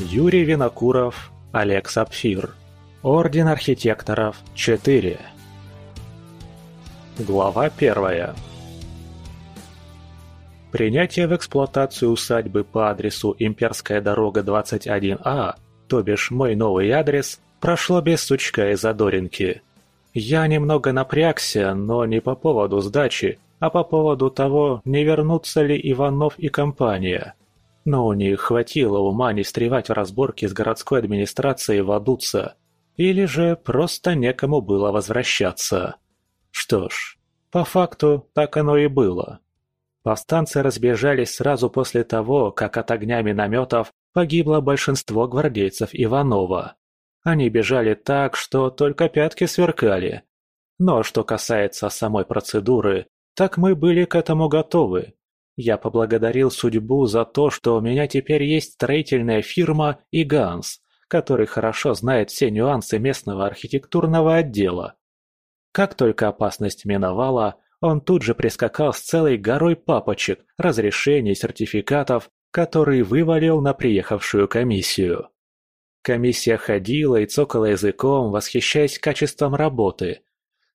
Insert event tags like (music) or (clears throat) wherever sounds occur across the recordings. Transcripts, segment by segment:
Юрий Винокуров, Олег Сапфир. Орден архитекторов 4. Глава 1. Принятие в эксплуатацию усадьбы по адресу Имперская дорога 21А, то бишь мой новый адрес, прошло без сучка и задоринки. Я немного напрягся, но не по поводу сдачи, а по поводу того, не вернутся ли Иванов и компания. Но у них хватило ума не встревать в разборки с городской администрацией Вадуца, или же просто некому было возвращаться. Что ж, по факту так оно и было. Повстанцы разбежались сразу после того, как от огня минометов погибло большинство гвардейцев Иванова. Они бежали так, что только пятки сверкали. Но что касается самой процедуры, так мы были к этому готовы. Я поблагодарил судьбу за то, что у меня теперь есть строительная фирма и Ганс, который хорошо знает все нюансы местного архитектурного отдела. Как только опасность миновала, он тут же прискакал с целой горой папочек, разрешений, сертификатов, которые вывалил на приехавшую комиссию. Комиссия ходила и цокала языком, восхищаясь качеством работы,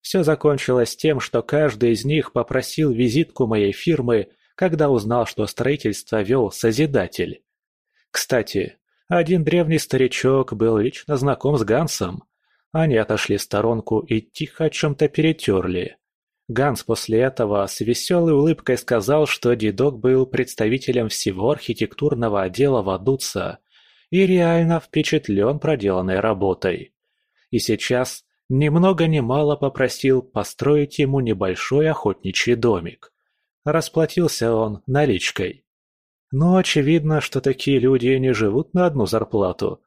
все закончилось тем, что каждый из них попросил визитку моей фирмы, когда узнал, что строительство вел Созидатель. Кстати, один древний старичок был лично знаком с Гансом. Они отошли в сторонку и тихо о чем-то перетерли. Ганс после этого с веселой улыбкой сказал, что дедок был представителем всего архитектурного отдела Вадуца и реально впечатлен проделанной работой. И сейчас ни много ни мало попросил построить ему небольшой охотничий домик. Расплатился он наличкой. Но очевидно, что такие люди не живут на одну зарплату.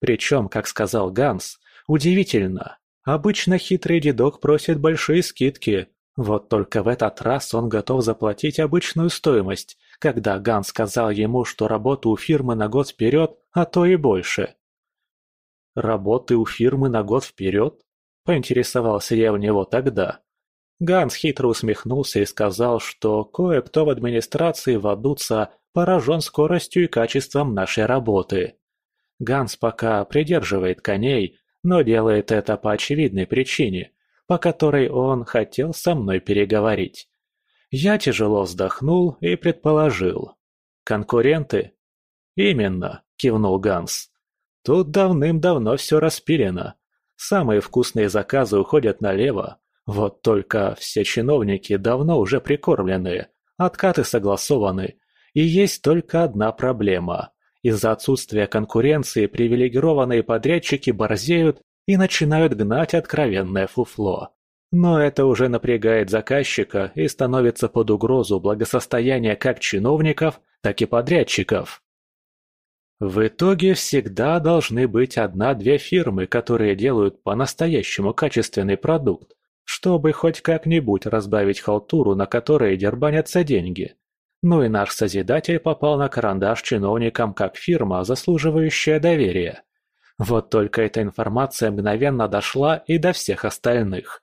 Причем, как сказал Ганс, удивительно. Обычно хитрый дедок просит большие скидки, вот только в этот раз он готов заплатить обычную стоимость, когда Ганс сказал ему, что работа у фирмы на год вперед, а то и больше. Работы у фирмы на год вперед? Поинтересовался я у него тогда. Ганс хитро усмехнулся и сказал, что кое-кто в администрации Вадуца поражен скоростью и качеством нашей работы. Ганс пока придерживает коней, но делает это по очевидной причине, по которой он хотел со мной переговорить. Я тяжело вздохнул и предположил. «Конкуренты?» «Именно», — кивнул Ганс. «Тут давным-давно все распилено. Самые вкусные заказы уходят налево. Вот только все чиновники давно уже прикормлены, откаты согласованы. И есть только одна проблема. Из-за отсутствия конкуренции привилегированные подрядчики борзеют и начинают гнать откровенное фуфло. Но это уже напрягает заказчика и становится под угрозу благосостояния как чиновников, так и подрядчиков. В итоге всегда должны быть одна-две фирмы, которые делают по-настоящему качественный продукт, чтобы хоть как-нибудь разбавить халтуру, на которой дербанятся деньги. Ну и наш Созидатель попал на карандаш чиновникам как фирма, заслуживающая доверия. Вот только эта информация мгновенно дошла и до всех остальных.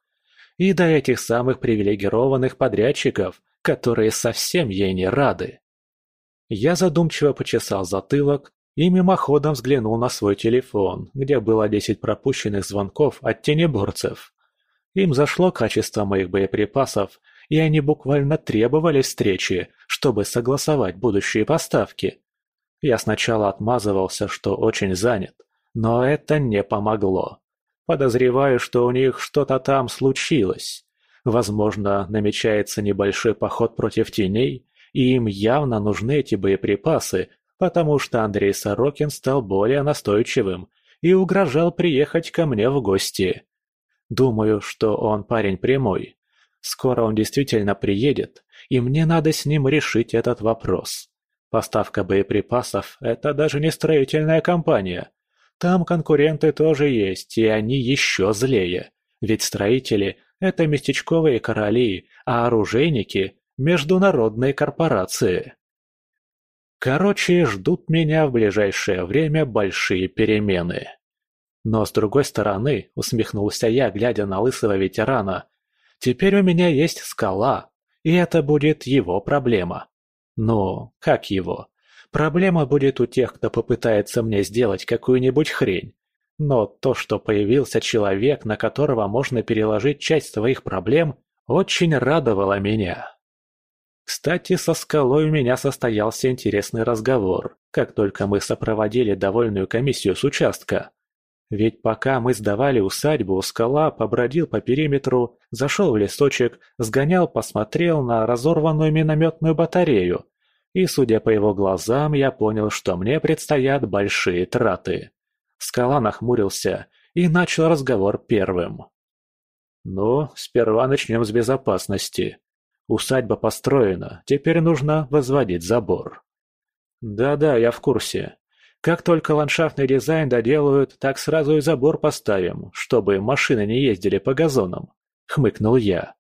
И до этих самых привилегированных подрядчиков, которые совсем ей не рады. Я задумчиво почесал затылок, и мимоходом взглянул на свой телефон, где было 10 пропущенных звонков от тенеборцев. Им зашло качество моих боеприпасов, и они буквально требовали встречи, чтобы согласовать будущие поставки. Я сначала отмазывался, что очень занят, но это не помогло. Подозреваю, что у них что-то там случилось. Возможно, намечается небольшой поход против теней, и им явно нужны эти боеприпасы, потому что Андрей Сорокин стал более настойчивым и угрожал приехать ко мне в гости. Думаю, что он парень прямой. Скоро он действительно приедет, и мне надо с ним решить этот вопрос. Поставка боеприпасов – это даже не строительная компания. Там конкуренты тоже есть, и они еще злее. Ведь строители – это местечковые короли, а оружейники – международные корпорации. Короче, ждут меня в ближайшее время большие перемены. Но с другой стороны, усмехнулся я, глядя на лысого ветерана, теперь у меня есть скала, и это будет его проблема. Ну, как его? Проблема будет у тех, кто попытается мне сделать какую-нибудь хрень. Но то, что появился человек, на которого можно переложить часть своих проблем, очень радовало меня. Кстати, со скалой у меня состоялся интересный разговор, как только мы сопроводили довольную комиссию с участка. Ведь пока мы сдавали усадьбу, скала побродил по периметру, зашел в лесочек, сгонял, посмотрел на разорванную минометную батарею. И, судя по его глазам, я понял, что мне предстоят большие траты. Скала нахмурился и начал разговор первым. «Ну, сперва начнем с безопасности. Усадьба построена, теперь нужно возводить забор. Да-да, я в курсе. Как только ландшафтный дизайн доделают, так сразу и забор поставим, чтобы машины не ездили по газонам. Хмыкнул я.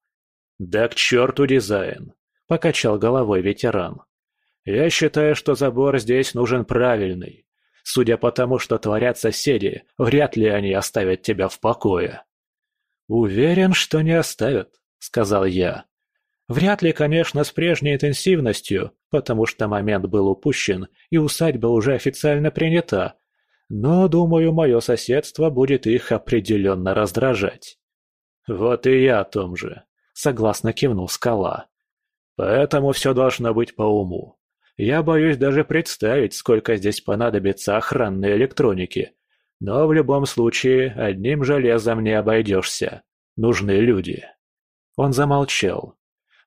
Да к черту дизайн, покачал головой ветеран. Я считаю, что забор здесь нужен правильный. Судя по тому, что творят соседи, вряд ли они оставят тебя в покое. Уверен, что не оставят, сказал я. Вряд ли, конечно, с прежней интенсивностью, потому что момент был упущен, и усадьба уже официально принята. Но, думаю, мое соседство будет их определенно раздражать. Вот и я о том же, согласно кивнул скала. Поэтому все должно быть по уму. Я боюсь даже представить, сколько здесь понадобится охранной электроники. Но в любом случае, одним железом не обойдешься. Нужны люди. Он замолчал,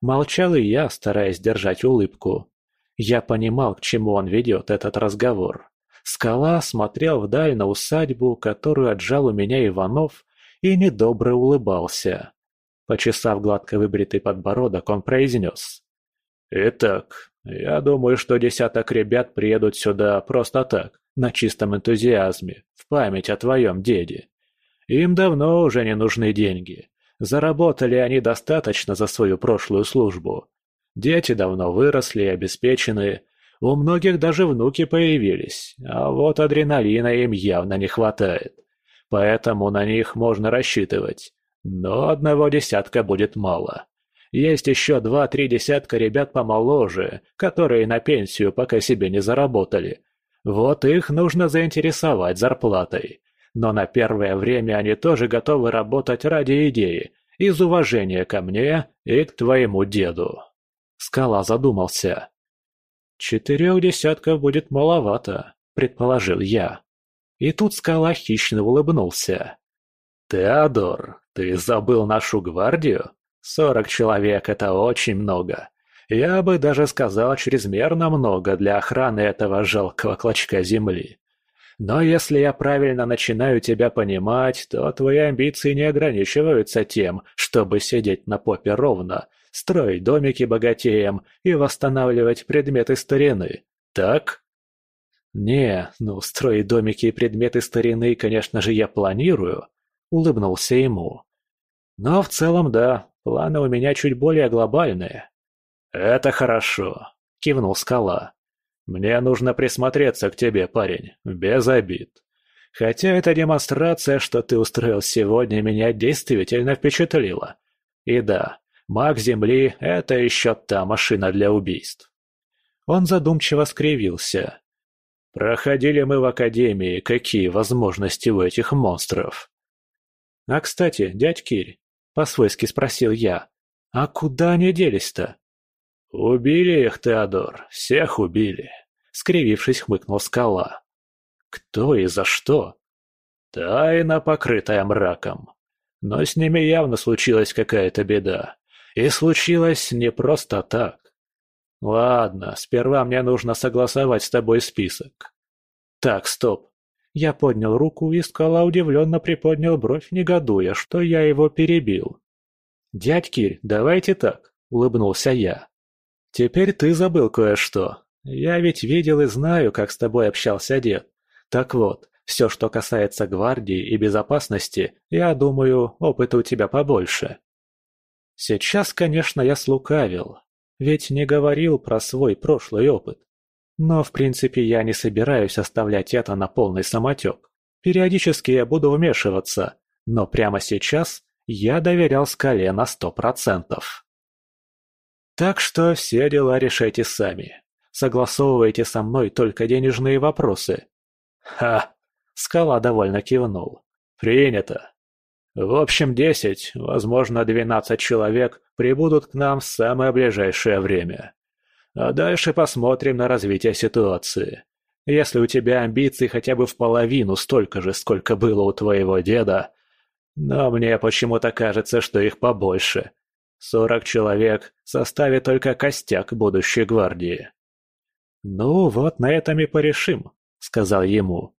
Молчал и я, стараясь держать улыбку. Я понимал, к чему он ведет этот разговор. Скала смотрел вдаль на усадьбу, которую отжал у меня Иванов, и недобро улыбался. Почесав гладко выбритый подбородок, он произнес. «Итак, я думаю, что десяток ребят приедут сюда просто так, на чистом энтузиазме, в память о твоем деде. Им давно уже не нужны деньги. Заработали они достаточно за свою прошлую службу. Дети давно выросли и обеспечены, у многих даже внуки появились, а вот адреналина им явно не хватает. Поэтому на них можно рассчитывать. Но одного десятка будет мало. Есть еще два-три десятка ребят помоложе, которые на пенсию пока себе не заработали. Вот их нужно заинтересовать зарплатой. Но на первое время они тоже готовы работать ради идеи, из уважения ко мне и к твоему деду. Скала задумался. Четырех десятков будет маловато, предположил я. И тут скала хищно улыбнулся. «Теодор, ты забыл нашу гвардию? Сорок человек — это очень много. Я бы даже сказал, чрезмерно много для охраны этого жалкого клочка земли. Но если я правильно начинаю тебя понимать, то твои амбиции не ограничиваются тем, чтобы сидеть на попе ровно, строить домики богатеям и восстанавливать предметы старины. Так? Не, ну, строить домики и предметы старины, конечно же, я планирую, улыбнулся ему. Но в целом, да, планы у меня чуть более глобальные. Это хорошо, кивнул скала. Мне нужно присмотреться к тебе, парень, без обид. Хотя эта демонстрация, что ты устроил сегодня, меня действительно впечатлила. И да, маг Земли — это еще та машина для убийств. Он задумчиво скривился. Проходили мы в Академии, какие возможности у этих монстров. А кстати, дядь Кирь, по-свойски спросил я, а куда они делись-то? «Убили их, Теодор, всех убили», — скривившись, хмыкнул скала. «Кто и за что?» «Тайна, покрытая мраком. Но с ними явно случилась какая-то беда. И случилось не просто так. Ладно, сперва мне нужно согласовать с тобой список». «Так, стоп». Я поднял руку, и скала удивленно приподнял бровь, негодуя, что я его перебил. «Дядь Кирь, давайте так», — улыбнулся я. «Теперь ты забыл кое-что. Я ведь видел и знаю, как с тобой общался дед. Так вот, все, что касается гвардии и безопасности, я думаю, опыта у тебя побольше». Сейчас, конечно, я слукавил, ведь не говорил про свой прошлый опыт. Но, в принципе, я не собираюсь оставлять это на полный самотек. Периодически я буду вмешиваться, но прямо сейчас я доверял скале на сто процентов. Так что все дела решайте сами. согласовываете со мной только денежные вопросы?» «Ха!» — скала довольно кивнул. «Принято. В общем, десять, возможно, двенадцать человек прибудут к нам в самое ближайшее время. А дальше посмотрим на развитие ситуации. Если у тебя амбиций хотя бы в половину столько же, сколько было у твоего деда, но мне почему-то кажется, что их побольше. Сорок человек составит только костяк будущей гвардии. «Ну, вот на этом и порешим», — сказал ему.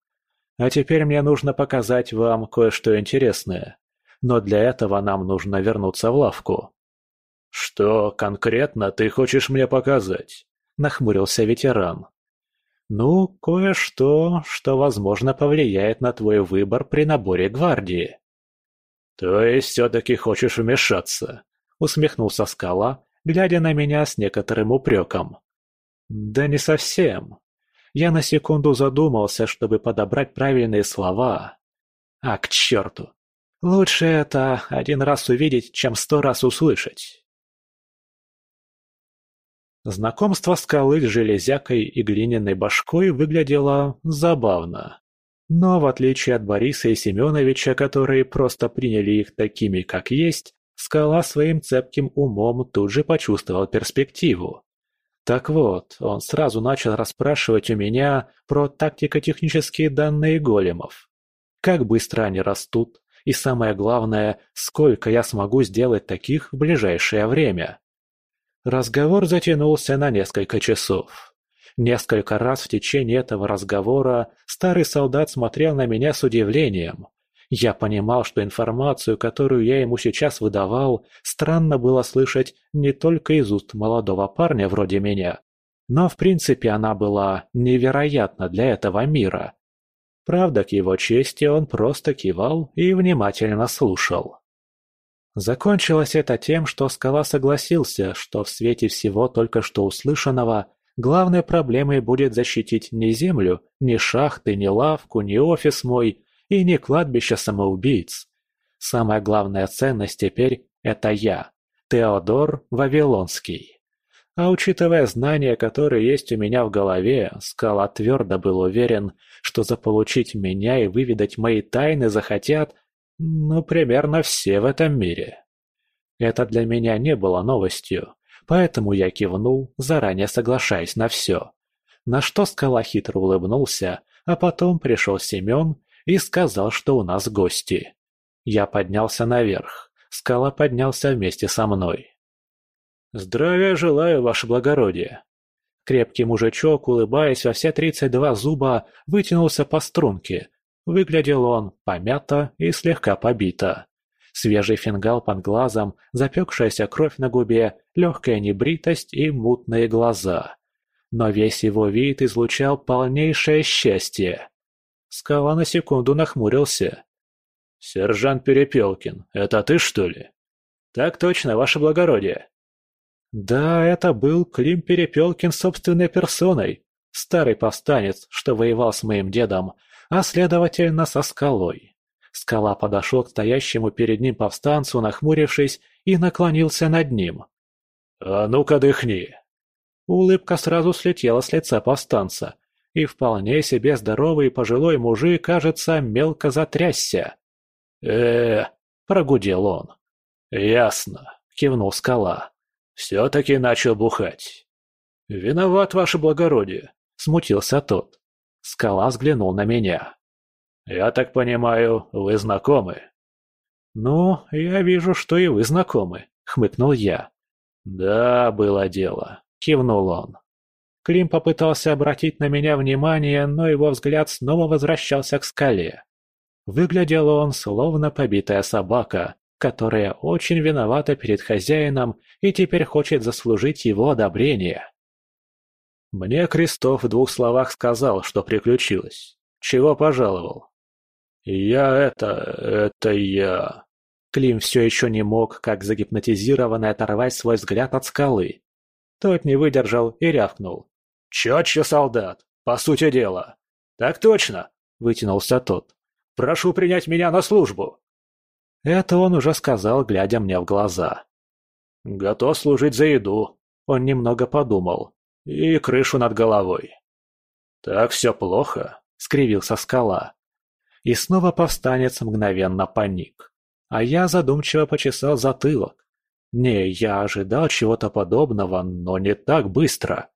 «А теперь мне нужно показать вам кое-что интересное. Но для этого нам нужно вернуться в лавку». «Что конкретно ты хочешь мне показать?» — нахмурился ветеран. «Ну, кое-что, что, возможно, повлияет на твой выбор при наборе гвардии». «То есть все-таки хочешь вмешаться?» — усмехнулся скала, глядя на меня с некоторым упреком. «Да не совсем. Я на секунду задумался, чтобы подобрать правильные слова. А к черту! Лучше это один раз увидеть, чем сто раз услышать». Знакомство скалы с железякой и глиняной башкой выглядело забавно. Но в отличие от Бориса и Семеновича, которые просто приняли их такими, как есть, скала своим цепким умом тут же почувствовал перспективу. Так вот, он сразу начал расспрашивать у меня про тактико-технические данные големов. Как быстро они растут, и самое главное, сколько я смогу сделать таких в ближайшее время. Разговор затянулся на несколько часов. Несколько раз в течение этого разговора старый солдат смотрел на меня с удивлением. Я понимал, что информацию, которую я ему сейчас выдавал, странно было слышать не только из уст молодого парня вроде меня, но в принципе она была невероятна для этого мира. Правда, к его чести он просто кивал и внимательно слушал. Закончилось это тем, что Скала согласился, что в свете всего только что услышанного главной проблемой будет защитить не землю, не шахты, не лавку, не офис мой и не кладбище самоубийц. Самая главная ценность теперь – это я, Теодор Вавилонский. А учитывая знания, которые есть у меня в голове, Скала твердо был уверен, что заполучить меня и выведать мои тайны захотят ну, примерно все в этом мире. Это для меня не было новостью, поэтому я кивнул, заранее соглашаясь на все. На что скала хитро улыбнулся, а потом пришел Семен и сказал, что у нас гости. Я поднялся наверх, скала поднялся вместе со мной. «Здравия желаю, ваше благородие!» Крепкий мужичок, улыбаясь во все тридцать два зуба, вытянулся по струнке, Выглядел он помято и слегка побито. Свежий фингал под глазом, запекшаяся кровь на губе, легкая небритость и мутные глаза. Но весь его вид излучал полнейшее счастье. Скала на секунду нахмурился. «Сержант Перепелкин, это ты, что ли?» «Так точно, ваше благородие». Да, это был Клим Перепелкин собственной персоной. Старый повстанец, что воевал с моим дедом, а следовательно со скалой. Скала подошел к стоящему перед ним повстанцу, нахмурившись, и наклонился над ним. «А ну-ка дыхни!» Улыбка сразу слетела с лица повстанца, и вполне себе здоровый пожилой мужик, кажется, мелко затрясся. э прогудел он. «Ясно», — кивнул скала. «Все-таки начал бухать». «Виноват, ваше благородие», — смутился тот. Скала взглянул на меня. «Я так понимаю, вы знакомы?» «Ну, я вижу, что и вы знакомы», — хмыкнул я. «Да, было дело», — кивнул он. Клим попытался обратить на меня внимание, но его взгляд снова возвращался к скале. Выглядел он словно побитая собака, которая очень виновата перед хозяином и теперь хочет заслужить его одобрение. Мне Крестов в двух словах сказал, что приключилось. Чего пожаловал? Я это... это я... Клим все еще не мог, как загипнотизированный, оторвать свой взгляд от скалы. Тот не выдержал и рявкнул. «Четче, солдат! По сути дела!» «Так точно!» — вытянулся тот. «Прошу принять меня на службу!» Это он уже сказал, глядя мне в глаза. «Готов служить за еду», — он немного подумал. и крышу над головой. «Так все плохо», — скривился скала. И снова повстанец мгновенно паник. А я задумчиво почесал затылок. Не, я ожидал чего-то подобного, но не так быстро.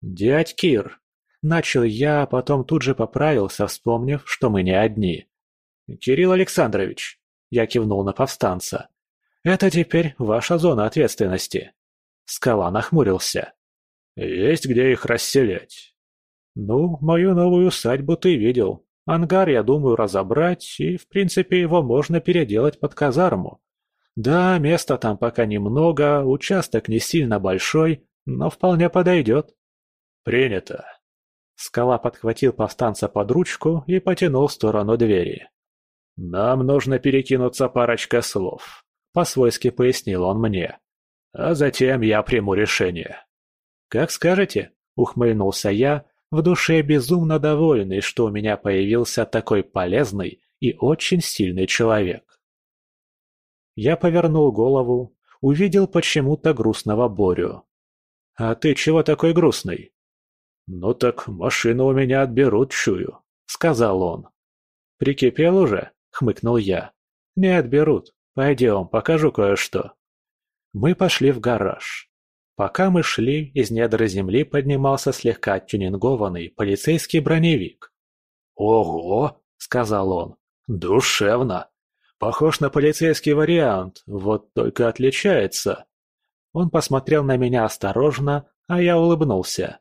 «Дядь Кир!» Начал я, а потом тут же поправился, вспомнив, что мы не одни. «Кирилл Александрович!» Я кивнул на повстанца. «Это теперь ваша зона ответственности». Скала нахмурился. «Есть где их расселять». «Ну, мою новую усадьбу ты видел. Ангар, я думаю, разобрать, и, в принципе, его можно переделать под казарму. Да, места там пока немного, участок не сильно большой, но вполне подойдет». «Принято». Скала подхватил повстанца под ручку и потянул в сторону двери. «Нам нужно перекинуться парочка слов», — по-свойски пояснил он мне. «А затем я приму решение». «Как скажете», — ухмыльнулся я, в душе безумно довольный, что у меня появился такой полезный и очень сильный человек. Я повернул голову, увидел почему-то грустного Борю. «А ты чего такой грустный?» «Ну так машину у меня отберут, чую», — сказал он. «Прикипел уже?» — хмыкнул я. «Не отберут. Пойдем, покажу кое-что». Мы пошли в гараж. Пока мы шли, из недр земли поднимался слегка оттюнингованный полицейский броневик. «Ого!» — сказал он. «Душевно! Похож на полицейский вариант, вот только отличается». Он посмотрел на меня осторожно, а я улыбнулся.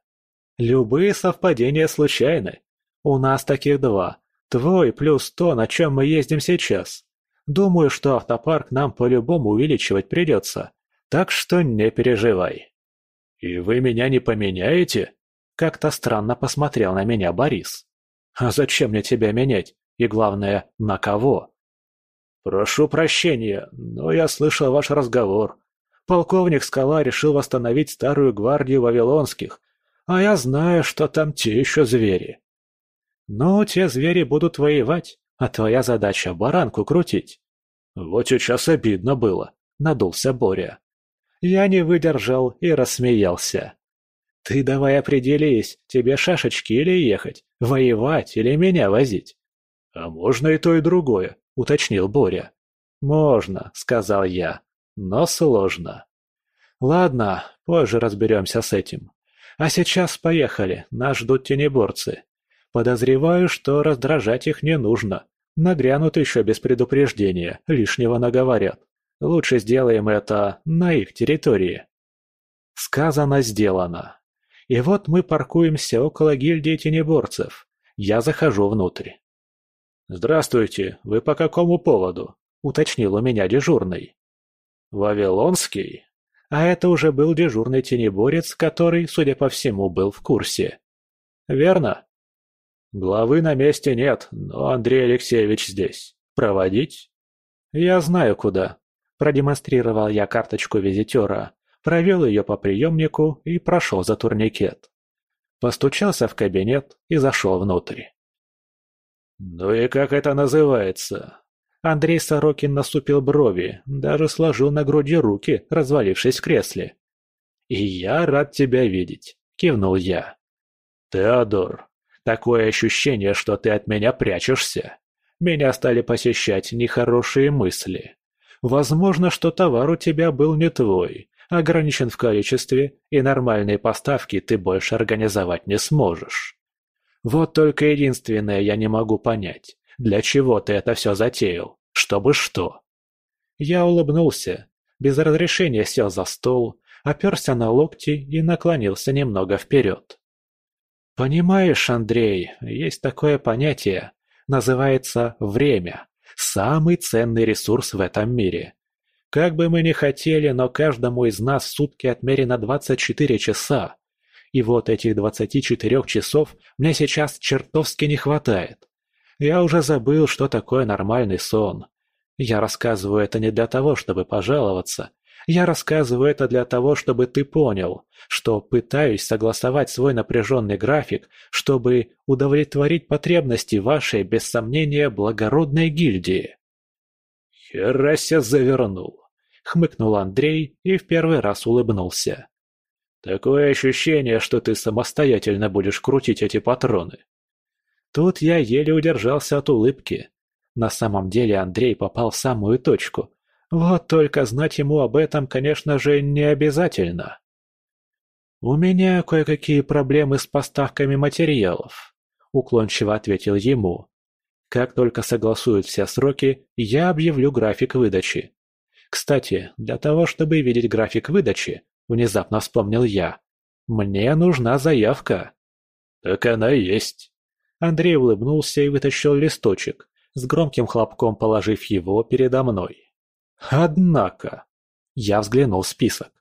«Любые совпадения случайны. У нас таких два. Твой плюс то, на чем мы ездим сейчас. Думаю, что автопарк нам по-любому увеличивать придется. Так что не переживай. И вы меня не поменяете? Как-то странно посмотрел на меня Борис. А зачем мне тебя менять? И главное, на кого? Прошу прощения, но я слышал ваш разговор. Полковник Скала решил восстановить старую гвардию Вавилонских, а я знаю, что там те еще звери. Ну, те звери будут воевать, а твоя задача баранку крутить. Вот сейчас обидно было, надулся Боря. Я не выдержал и рассмеялся. «Ты давай определись, тебе шашечки или ехать, воевать или меня возить?» «А можно и то, и другое», — уточнил Боря. «Можно», — сказал я, — «но сложно». «Ладно, позже разберемся с этим. А сейчас поехали, нас ждут тенеборцы. Подозреваю, что раздражать их не нужно. Нагрянут еще без предупреждения, лишнего наговорят. Лучше сделаем это на их территории. Сказано, сделано. И вот мы паркуемся около гильдии тенеборцев. Я захожу внутрь. «Здравствуйте, вы по какому поводу?» — уточнил у меня дежурный. «Вавилонский?» А это уже был дежурный тенеборец, который, судя по всему, был в курсе. «Верно?» «Главы на месте нет, но Андрей Алексеевич здесь. Проводить?» «Я знаю, куда», Продемонстрировал я карточку визитера, провел ее по приемнику и прошел за турникет. Постучался в кабинет и зашел внутрь. «Ну и как это называется?» Андрей Сорокин наступил брови, даже сложил на груди руки, развалившись в кресле. «И я рад тебя видеть», — кивнул я. «Теодор, такое ощущение, что ты от меня прячешься. Меня стали посещать нехорошие мысли. Возможно, что товар у тебя был не твой, ограничен в количестве, и нормальные поставки ты больше организовать не сможешь. Вот только единственное я не могу понять, для чего ты это все затеял, чтобы что? Я улыбнулся, без разрешения сел за стол, оперся на локти и наклонился немного вперед. Понимаешь, Андрей, есть такое понятие, называется «время». Самый ценный ресурс в этом мире. Как бы мы ни хотели, но каждому из нас сутки отмерено 24 часа. И вот этих 24 часов мне сейчас чертовски не хватает. Я уже забыл, что такое нормальный сон. Я рассказываю это не для того, чтобы пожаловаться. Я рассказываю это для того, чтобы ты понял, что пытаюсь согласовать свой напряженный график, чтобы удовлетворить потребности вашей, без сомнения, благородной гильдии. «Херася завернул», — хмыкнул Андрей и в первый раз улыбнулся. Такое ощущение, что ты самостоятельно будешь крутить эти патроны. Тут я еле удержался от улыбки. На самом деле Андрей попал в самую точку. Вот только знать ему об этом, конечно же, не обязательно. «У меня кое-какие проблемы с поставками материалов», — уклончиво ответил ему. «Как только согласуют все сроки, я объявлю график выдачи. Кстати, для того, чтобы видеть график выдачи, внезапно вспомнил я, мне нужна заявка». «Так она есть». Андрей улыбнулся и вытащил листочек, с громким хлопком положив его передо мной. «Однако...» Я взглянул в список.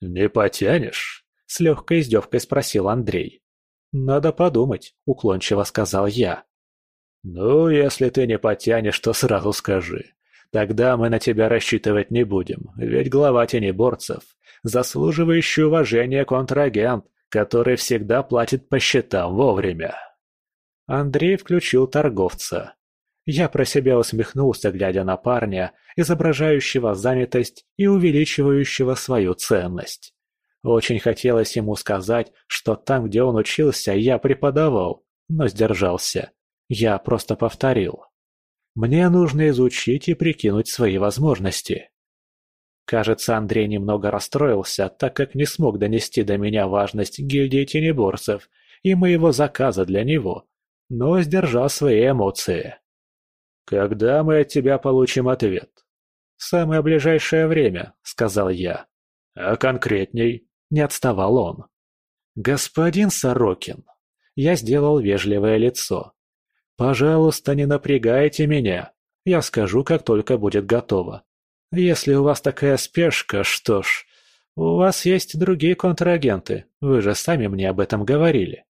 «Не потянешь?» С легкой издевкой спросил Андрей. «Надо подумать», — уклончиво сказал я. «Ну, если ты не потянешь, то сразу скажи. Тогда мы на тебя рассчитывать не будем, ведь глава тенеборцев — заслуживающий уважения контрагент, который всегда платит по счетам вовремя». Андрей включил торговца. Я про себя усмехнулся, глядя на парня, изображающего занятость и увеличивающего свою ценность. Очень хотелось ему сказать, что там, где он учился, я преподавал, но сдержался. Я просто повторил. Мне нужно изучить и прикинуть свои возможности. Кажется, Андрей немного расстроился, так как не смог донести до меня важность гильдии тенеборцев и моего заказа для него, но сдержал свои эмоции. «Когда мы от тебя получим ответ?» «В самое ближайшее время», — сказал я. «А конкретней?» Не отставал он. «Господин Сорокин!» Я сделал вежливое лицо. «Пожалуйста, не напрягайте меня. Я скажу, как только будет готово. Если у вас такая спешка, что ж, у вас есть другие контрагенты, вы же сами мне об этом говорили».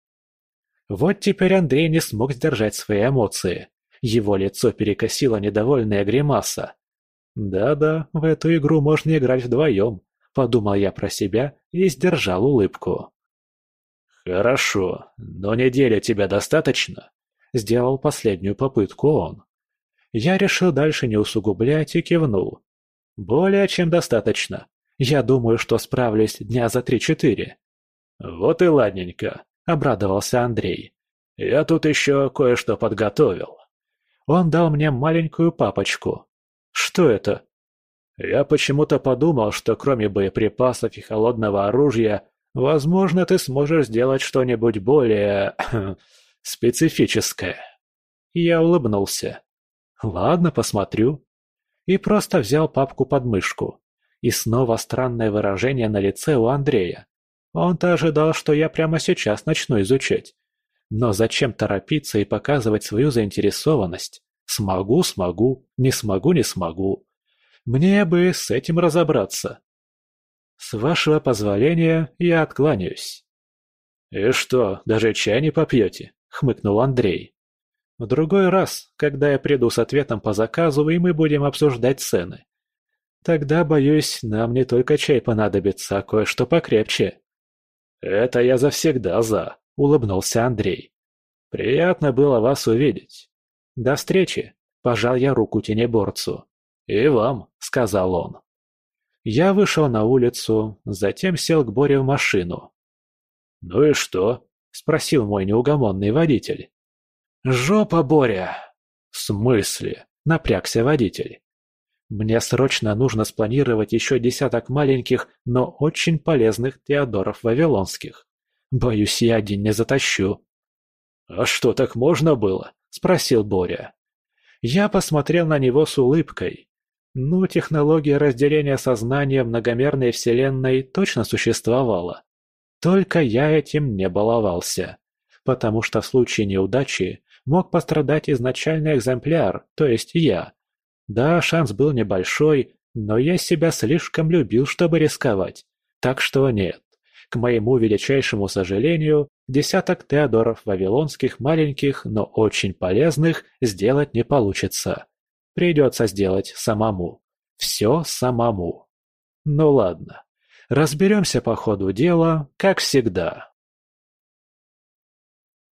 Вот теперь Андрей не смог сдержать свои эмоции. Его лицо перекосило недовольная гримаса. Да-да, в эту игру можно играть вдвоем, подумал я про себя и сдержал улыбку. «Хорошо, но неделя тебя достаточно?» Сделал последнюю попытку он. Я решил дальше не усугублять и кивнул. «Более чем достаточно. Я думаю, что справлюсь дня за три-четыре». «Вот и ладненько», — обрадовался Андрей. «Я тут еще кое-что подготовил». Он дал мне маленькую папочку. «Что это?» Я почему-то подумал, что кроме боеприпасов и холодного оружия, возможно, ты сможешь сделать что-нибудь более... (clears throat) специфическое. Я улыбнулся. Ладно, посмотрю. И просто взял папку под мышку. И снова странное выражение на лице у Андрея. Он-то ожидал, что я прямо сейчас начну изучать. Но зачем торопиться и показывать свою заинтересованность? Смогу, смогу, не смогу, не смогу. Мне бы с этим разобраться. С вашего позволения я откланяюсь. «И что, даже чай не попьете?» — хмыкнул Андрей. «В другой раз, когда я приду с ответом по заказу, и мы будем обсуждать цены. Тогда, боюсь, нам не только чай понадобится, а кое-что покрепче». «Это я завсегда за», — улыбнулся Андрей. «Приятно было вас увидеть. До встречи», — пожал я руку тенеборцу. «И вам», — сказал он. Я вышел на улицу, затем сел к Боре в машину. «Ну и что?» — спросил мой неугомонный водитель. «Жопа, Боря!» «В смысле?» — напрягся водитель. «Мне срочно нужно спланировать еще десяток маленьких, но очень полезных Теодоров Вавилонских. Боюсь, я один не затащу». «А что, так можно было?» — спросил Боря. Я посмотрел на него с улыбкой. Ну, технология разделения сознания многомерной вселенной точно существовала. Только я этим не баловался. Потому что в случае неудачи мог пострадать изначальный экземпляр, то есть я. Да, шанс был небольшой, но я себя слишком любил, чтобы рисковать. Так что нет. К моему величайшему сожалению, десяток Теодоров Вавилонских маленьких, но очень полезных сделать не получится. Придется сделать самому. Все самому. Ну ладно. Разберемся по ходу дела, как всегда.